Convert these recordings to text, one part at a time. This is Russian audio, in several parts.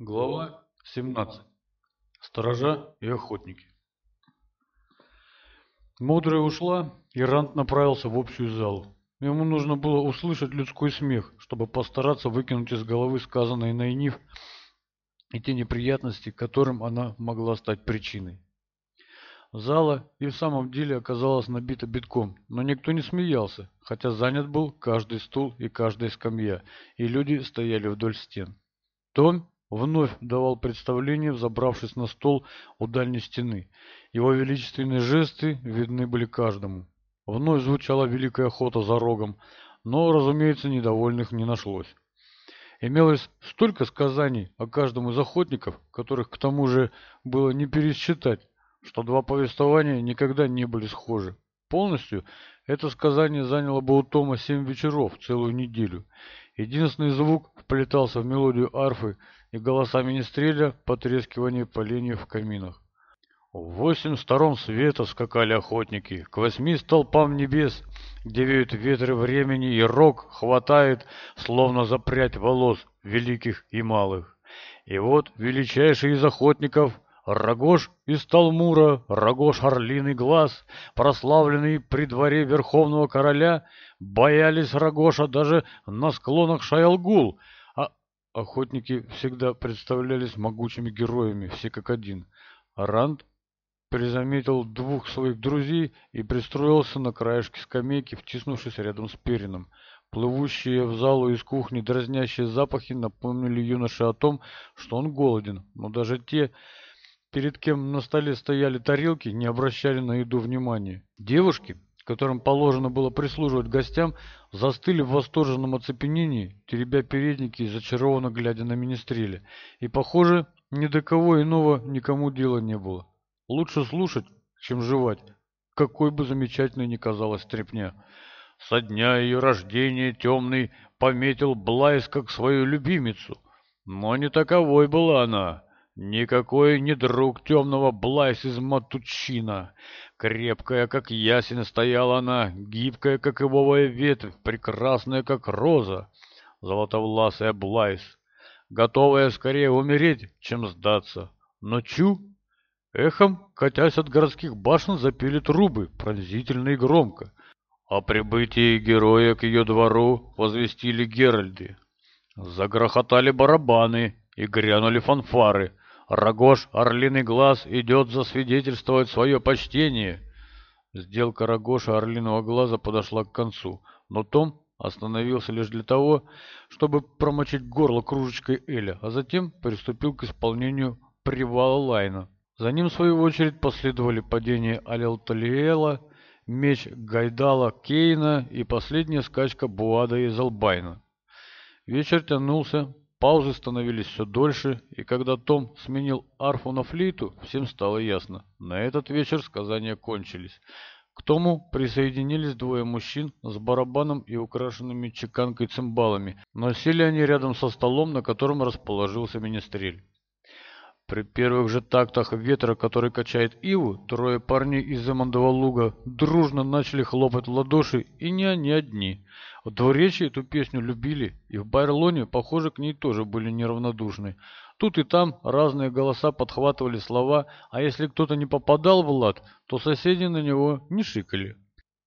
Глава 17. Сторожа и охотники. Мудрая ушла, и Рант направился в общую залу. Ему нужно было услышать людской смех, чтобы постараться выкинуть из головы сказанное Найниф и те неприятности, которым она могла стать причиной. Зала и в самом деле оказалась набита битком, но никто не смеялся, хотя занят был каждый стул и каждая скамья, и люди стояли вдоль стен. Том Вновь давал представление, взобравшись на стол у дальней стены. Его величественные жесты видны были каждому. Вновь звучала великая охота за рогом, но, разумеется, недовольных не нашлось. Имелось столько сказаний о каждом из охотников, которых к тому же было не пересчитать, что два повествования никогда не были схожи. Полностью это сказание заняло бы у Тома семь вечеров, целую неделю. Единственный звук вплетался в мелодию арфы – и голосами Нестриля, потрескивание поленьев в каминах. В восемь сторон света скакали охотники, к восьми столпам небес, где веют ветры времени, и рог хватает, словно запрять волос великих и малых. И вот величайший из охотников — Рогож из Талмура, Рогож Орлиный Глаз, прославленный при дворе Верховного Короля, боялись Рогожа даже на склонах Шайлгул. Охотники всегда представлялись могучими героями, все как один. Ранд призаметил двух своих друзей и пристроился на краешке скамейки, втиснувшись рядом с Перином. Плывущие в залу из кухни дразнящие запахи напомнили юноше о том, что он голоден, но даже те, перед кем на столе стояли тарелки, не обращали на еду внимания. Девушки, которым положено было прислуживать гостям, застыли в восторженном оцепенении, теребя передники и зачарованно глядя на министреля. И, похоже, ни до кого иного никому дела не было. Лучше слушать, чем жевать, какой бы замечательной ни казалась трепня. Со дня ее рождения темный пометил Блайс как свою любимицу, но не таковой была она. Никакой не друг темного Блайс из Матучина. Крепкая, как ясень, стояла она, гибкая, как ивовая ветвь, прекрасная, как роза, золотовласая Блайс, готовая скорее умереть, чем сдаться. Но чу! Эхом, катясь от городских башен, запели трубы, пронзительно и громко. О прибытии героя к ее двору возвестили Геральды. Загрохотали барабаны и грянули фанфары — Рогош, орлиный глаз, идет засвидетельствовать свое почтение. Сделка Рогоша орлиного глаза подошла к концу, но Том остановился лишь для того, чтобы промочить горло кружечкой Эля, а затем приступил к исполнению привала Лайна. За ним, в свою очередь, последовали падение Алилталиэла, меч Гайдала Кейна и последняя скачка Буада из Албайна. Вечер тянулся Паузы становились все дольше, и когда Том сменил арфу на флейту, всем стало ясно. На этот вечер сказания кончились. К Тому присоединились двое мужчин с барабаном и украшенными чеканкой цимбалами, но сели они рядом со столом, на котором расположился министрель. При первых же тактах ветра, который качает Иву, трое парней из Эмондова луга дружно начали хлопать в ладоши, и не они одни. В Двуречии эту песню любили, и в Байрлоне, похоже, к ней тоже были неравнодушны. Тут и там разные голоса подхватывали слова, а если кто-то не попадал в лад, то соседи на него не шикали.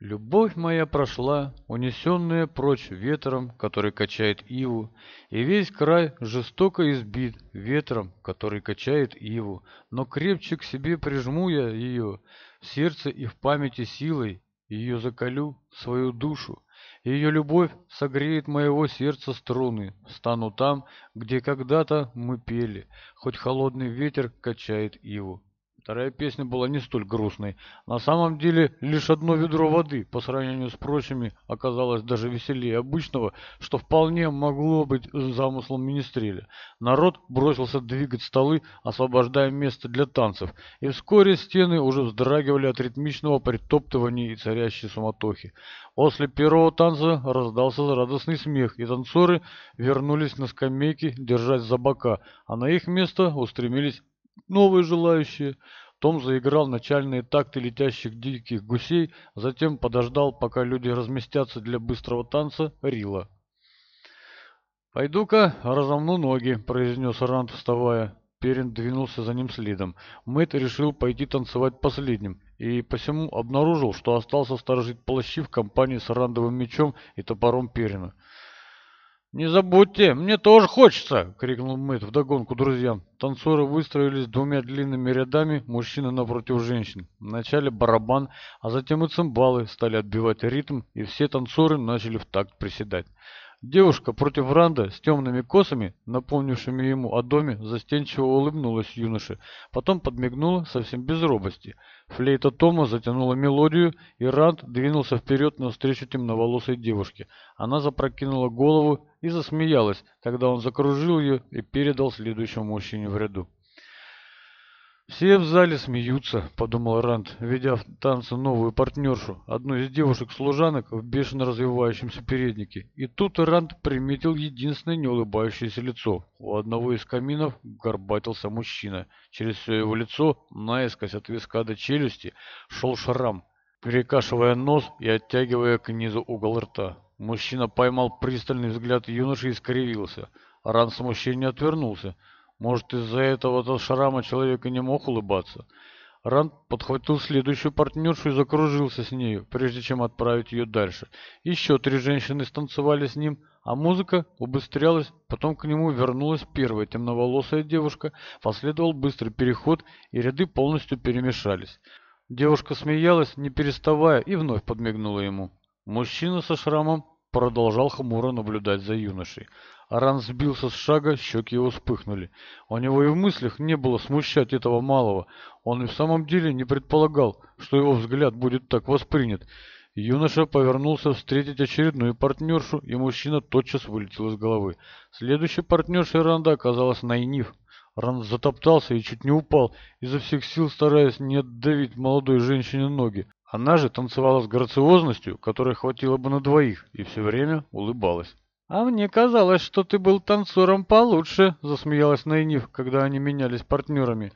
Любовь моя прошла, унесенная прочь ветром, который качает иву, и весь край жестоко избит ветром, который качает иву, но крепче к себе прижму я ее, в сердце и в памяти силой ее закалю, свою душу. Ее любовь согреет моего сердца струны, стану там, где когда-то мы пели, хоть холодный ветер качает иву. Вторая песня была не столь грустной. На самом деле, лишь одно ведро воды, по сравнению с прочими, оказалось даже веселее обычного, что вполне могло быть замыслом министреля. Народ бросился двигать столы, освобождая место для танцев, и вскоре стены уже вздрагивали от ритмичного притоптывания и царящей суматохи. После первого танца раздался радостный смех, и танцоры вернулись на скамейки, держась за бока, а на их место устремились новые желающие. Том заиграл начальные такты летящих диких гусей, затем подождал, пока люди разместятся для быстрого танца, Рила. «Пойду-ка разомну ноги», — произнес Ранд, вставая. Перин двинулся за ним следом. Мэтт решил пойти танцевать последним, и посему обнаружил, что остался сторожить плащи в компании с рандовым мечом и топором Перина. «Не забудьте, мне тоже хочется!» — крикнул Мэтт вдогонку друзьям. Танцоры выстроились двумя длинными рядами, мужчины напротив женщин. Вначале барабан, а затем и цимбалы стали отбивать ритм, и все танцоры начали в такт приседать. Девушка против Ранда с темными косами, напомнившими ему о доме, застенчиво улыбнулась юноше, потом подмигнула совсем без робости. Флейта Тома затянула мелодию, и Ранд двинулся вперед навстречу темноволосой девушке. Она запрокинула голову и засмеялась, когда он закружил ее и передал следующему мужчине в ряду. Все в зале смеются, подумал Ранд, ведя в танце новую партнершу, одну из девушек-служанок в бешено развивающемся переднике. И тут Ранд приметил единственное неулыбающееся лицо. У одного из каминов горбатился мужчина. Через все его лицо, наискось от виска до челюсти, шел шрам, перекашивая нос и оттягивая к низу угол рта. Мужчина поймал пристальный взгляд юноши и скривился. Ранд смущение отвернулся. Может, из-за этого то шрама человек и не мог улыбаться. Ранд подхватил следующую партнершу и закружился с нею, прежде чем отправить ее дальше. Еще три женщины станцевали с ним, а музыка убыстрялась, потом к нему вернулась первая темноволосая девушка, последовал быстрый переход, и ряды полностью перемешались. Девушка смеялась, не переставая, и вновь подмигнула ему. Мужчина со шрамом продолжал хмуро наблюдать за юношей. Аран сбился с шага, щеки его вспыхнули. У него и в мыслях не было смущать этого малого. Он и в самом деле не предполагал, что его взгляд будет так воспринят. Юноша повернулся встретить очередную партнершу, и мужчина тотчас вылетел из головы. Следующей партнершей Ранда оказалась Найниф. Ранд затоптался и чуть не упал, изо всех сил стараясь не отдавить молодой женщине ноги. Она же танцевала с грациозностью, которой хватило бы на двоих, и все время улыбалась. «А мне казалось, что ты был танцором получше», — засмеялась Найниф, когда они менялись партнерами.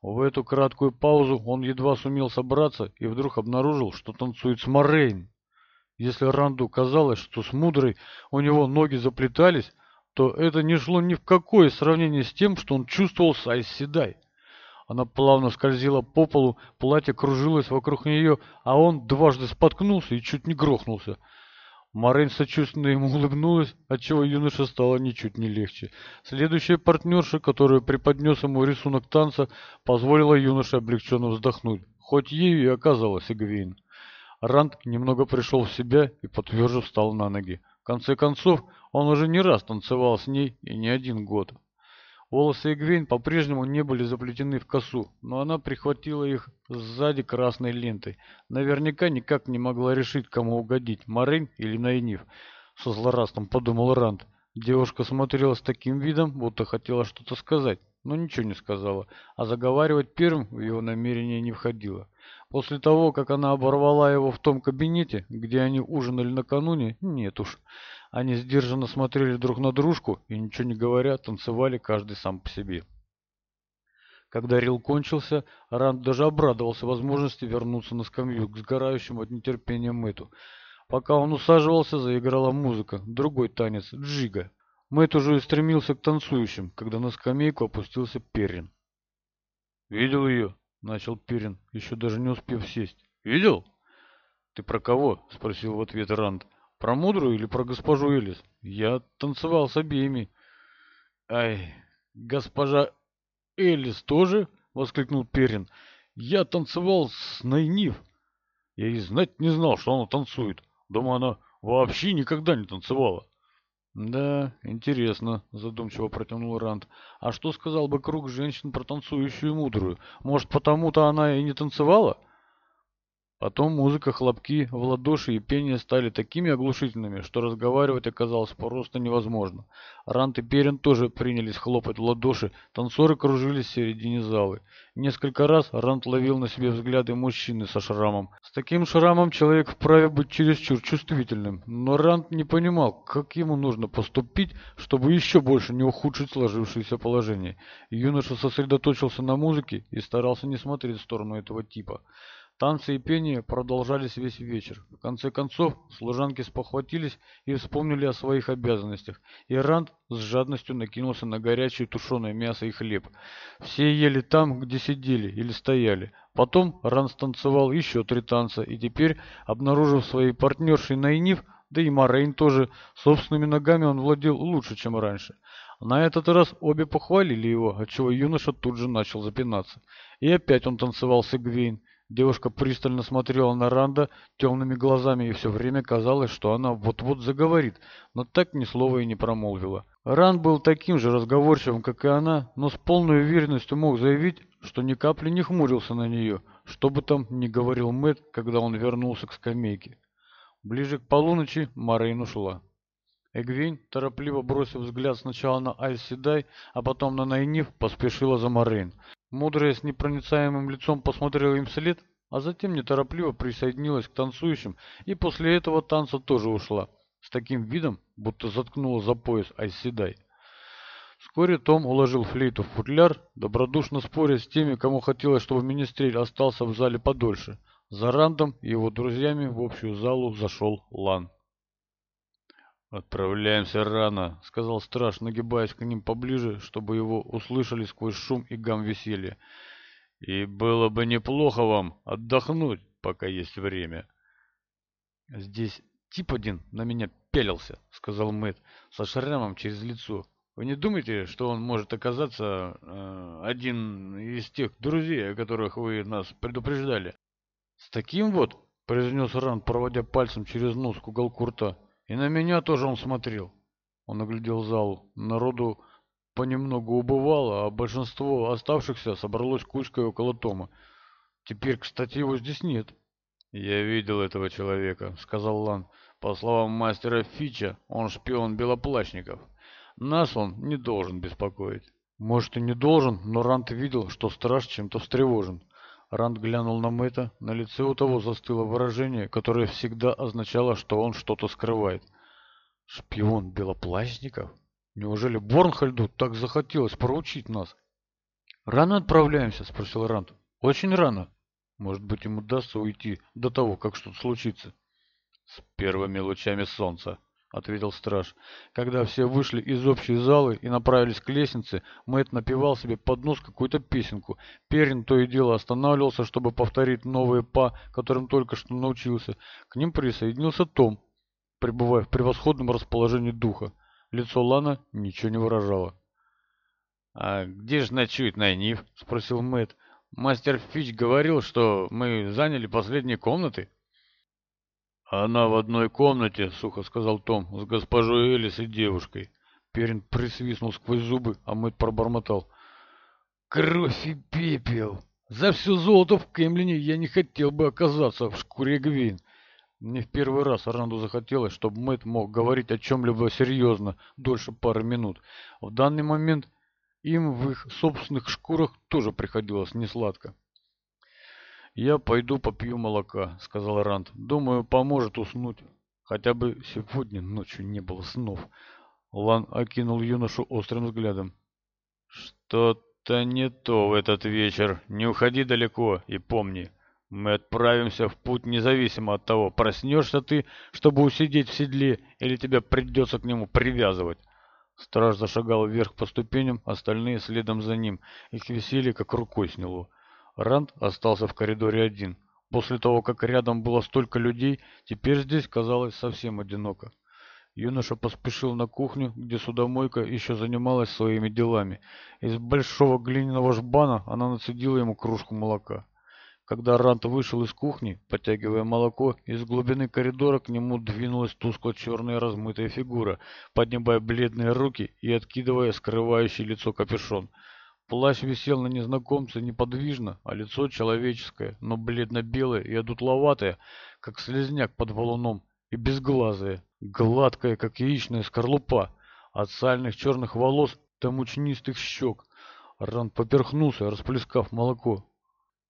В эту краткую паузу он едва сумел собраться и вдруг обнаружил, что танцует с Морейн. Если Ранду казалось, что с Мудрой у него ноги заплетались, то это не шло ни в какое сравнение с тем, что он чувствовал с Айседай. Она плавно скользила по полу, платье кружилось вокруг нее, а он дважды споткнулся и чуть не грохнулся. Марин сочувственно ему улыбнулась, отчего юноша стало ничуть не легче. Следующая партнерша, которая преподнес ему рисунок танца, позволила юноше облегченно вздохнуть, хоть ей и оказалась Игвейн. Ранд немного пришел в себя и потверже встал на ноги. В конце концов, он уже не раз танцевал с ней и не один год. Волосы Игвейн по-прежнему не были заплетены в косу, но она прихватила их сзади красной лентой. Наверняка никак не могла решить, кому угодить, Марин или Найниф. Со злорадством подумал Ранд. Девушка смотрела с таким видом, будто хотела что-то сказать, но ничего не сказала, а заговаривать первым в его намерение не входило. После того, как она оборвала его в том кабинете, где они ужинали накануне, нет уж они сдержанно смотрели друг на дружку и, ничего не говоря, танцевали каждый сам по себе. Когда рил кончился, Ранд даже обрадовался возможности вернуться на скамью к сгорающему от нетерпения Мэту. Пока он усаживался, заиграла музыка, другой танец, джига. Мэт уже стремился к танцующим, когда на скамейку опустился Перин. «Видел ее?» — начал Перин, еще даже не успев сесть. «Видел?» «Ты про кого?» — спросил в ответ Ранд. Про мудрую или про госпожу Элис? Я танцевал с обеими. Ай, госпожа Элис тоже? Воскликнул Перин. Я танцевал с Найнив. Я и знать не знал, что она танцует. Думаю, она вообще никогда не танцевала. «Да, интересно», — задумчиво протянул Ранд. «А что сказал бы круг женщин про танцующую мудрую? Может, потому-то она и не танцевала?» Потом музыка, хлопки, в ладоши и пение стали такими оглушительными, что разговаривать оказалось просто невозможно. Рант и Перин тоже принялись хлопать в ладоши, танцоры кружились в середине залы. Несколько раз Рант ловил на себе взгляды мужчины со шрамом. С таким шрамом человек вправе быть чересчур чувствительным, но Рант не понимал, как ему нужно поступить, чтобы еще больше не ухудшить сложившееся положение. Юноша сосредоточился на музыке и старался не смотреть в сторону этого типа. Танцы и пение продолжались весь вечер. В конце концов, служанки спохватились и вспомнили о своих обязанностях. И Ранд с жадностью накинулся на горячее тушеное мясо и хлеб. Все ели там, где сидели или стояли. Потом Ранд станцевал еще три танца, и теперь, обнаружив своей партнершей Найнив, да и Морейн тоже, собственными ногами он владел лучше, чем раньше. На этот раз обе похвалили его, отчего юноша тут же начал запинаться. И опять он танцевал с Игвейн девушка пристально смотрела на Ранда темными глазами, и все время казалось, что она вот-вот заговорит, но так ни слова и не промолвила. Ран был таким же разговорчивым, как и она, но с полной уверенностью мог заявить, что ни капли не хмурился на нее, что бы там ни говорил Мэтт, когда он вернулся к скамейке. Ближе к полуночи Морейн ушла. Эгвейн, торопливо бросив взгляд сначала на Айз Седай, а потом на Найнив, поспешила за Морейн. Мудрая с непроницаемым лицом посмотрела им вслед, а затем неторопливо присоединилась к танцующим и после этого танца тоже ушла, с таким видом, будто заткнула за пояс Айз Седай. Вскоре Том уложил флейту в футляр, добродушно споря с теми, кому хотелось, чтобы менестрель остался в зале подольше. За Рандом и его друзьями в общую залу зашел Лан. «Отправляемся рано», — сказал страж, нагибаясь к ним поближе, чтобы его услышали сквозь шум и гам веселья. «И было бы неплохо вам отдохнуть, пока есть время». «Здесь тип один на меня пялился», — сказал Мэтт, со шрамом через лицо. «Вы не думаете, что он может оказаться э, один из тех друзей, о которых вы нас предупреждали?» «С таким вот», — произнес Ран, проводя пальцем через нос к уголку рта. И на меня тоже он смотрел. Он оглядел зал. Народу понемногу убывало, а большинство оставшихся собралось кучкой около Тома. Теперь, кстати, его здесь нет. «Я видел этого человека», — сказал Лан. «По словам мастера Фича, он шпион белоплащников. Нас он не должен беспокоить». «Может, и не должен, но Рант видел, что страж чем-то встревожен. Ранд глянул на Мэтта. На лице у того застыло выражение, которое всегда означало, что он что-то скрывает. «Шпион Белоплащников? Неужели Борнхальду так захотелось проучить нас?» «Рано отправляемся?» — спросил Ранд. «Очень рано. Может быть, им удастся уйти до того, как что-то случится». «С первыми лучами солнца», — ответил страж. Когда все вышли из общей залы и направились к лестнице, Мэтт напевал себе под нос какую-то песенку. Перин то и дело останавливался, чтобы повторить новые па, которым только что научился. К ним присоединился Том, пребывая в превосходном расположении духа. Лицо Лана ничего не выражало. «А где же ночует Найниф?» — спросил Мэтт. «Мастер Фич говорил, что мы заняли последние комнаты». А «Она в одной комнате», — сухо сказал Том, — «с госпожой Элис и девушкой». Перин присвистнул сквозь зубы, а мыть пробормотал. «Кровь и пепел! За все золото в Кемлине я не хотел бы оказаться в шкуре Гвин». Не в первый раз Оранду захотелось, чтобы Мэтт мог говорить о чем-либо серьезно дольше пары минут. В данный момент им в их собственных шкурах тоже приходилось несладко я пойду попью молока сказал рант думаю поможет уснуть хотя бы сегодня ночью не было снов лан окинул юношу острым взглядом что то не то в этот вечер не уходи далеко и помни мы отправимся в путь независимо от того, проснешься ты, чтобы усидеть в седле, или тебе придется к нему привязывать. Страж зашагал вверх по ступеням, остальные следом за ним. Их веселье как рукой сняло. Ранд остался в коридоре один. После того, как рядом было столько людей, теперь здесь казалось совсем одиноко. Юноша поспешил на кухню, где судомойка еще занималась своими делами. Из большого глиняного жбана она нацедила ему кружку молока. Когда Рант вышел из кухни, подтягивая молоко, из глубины коридора к нему двинулась тускло-черная размытая фигура, поднимая бледные руки и откидывая скрывающий лицо капюшон. Плащ висел на незнакомце неподвижно, а лицо человеческое, но бледно-белое и одутловатое, как слезняк под валуном, и безглазое, гладкое, как яичная скорлупа, от сальных черных волос до мучнистых щек. Ранд поперхнулся, расплескав молоко.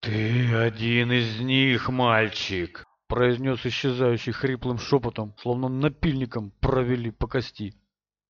«Ты один из них, мальчик!» — произнес исчезающий хриплым шепотом, словно напильником провели по кости.